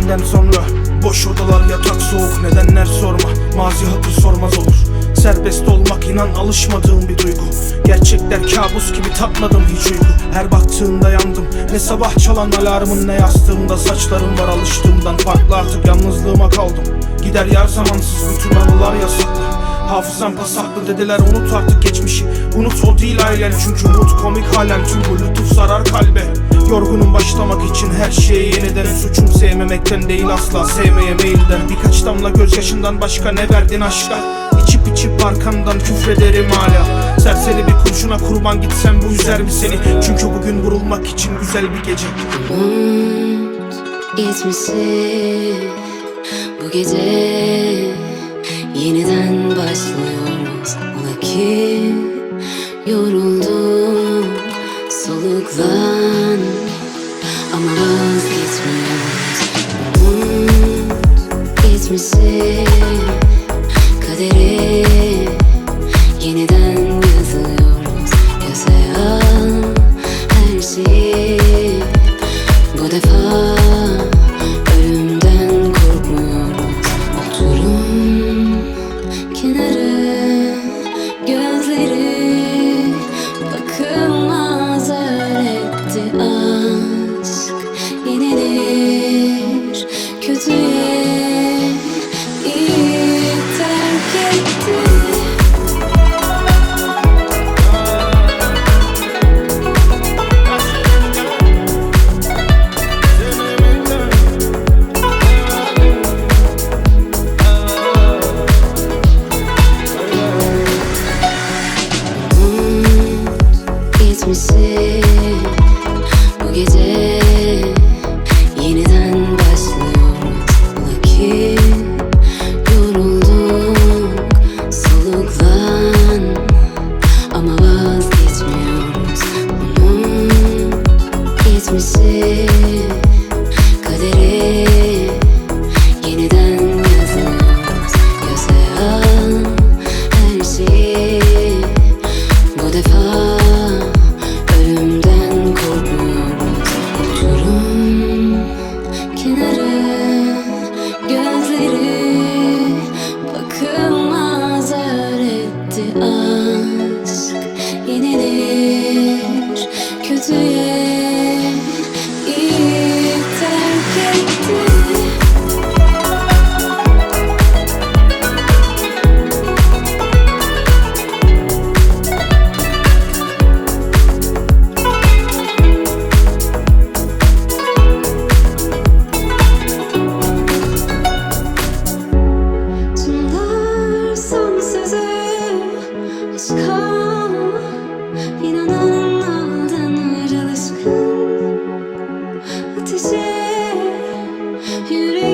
senden sonra. Boş odalar yatak soğuk nedenler sorma. Mazi hatır sormaz olur. Serbest olmak inan alışmadığım bir duygu. Gerçekler kabus gibi tatmadım hiç uyku. Her baktığında yandım. Ne sabah çalan alarmın ne yastığımda Saçlarım var. Alıştığımdan farklı artık yalnızlığıma kaldım. Gider yar zamansız bütün anılar yasaklı. Hafızam pasaklı dediler unut artık geçmişi. Unut o değil ailen çünkü umut komik halen. Tüm bu lütuf sarar kalbe Yorgunum başlamak için her şeyi yeniden Suçum. Sevmemekten değil asla sevmeye meyilden Birkaç damla gözyaşından başka ne verdin aşka? İçip içip arkamdan küfrederim hala. Serseri bir kurşuna kurban gitsem bu üzer mi seni? Çünkü bugün vurulmak için güzel bir gece. Umut gitmişsin bu gece Yeniden başlıyoruz. Ola ki Gitmişsin kaderi Yeniden yazıyoruz Yazaya her şeyi Bu defa ölümden korkmuyoruz. Oturum kenarı gözleri Bakılmaz öğretti aşk misin? Bu gece yeniden başlıyor Lakin yorulduk, soluklan Ama vazgeçmiyoruz. Bunun gitmesi Kaderi to say you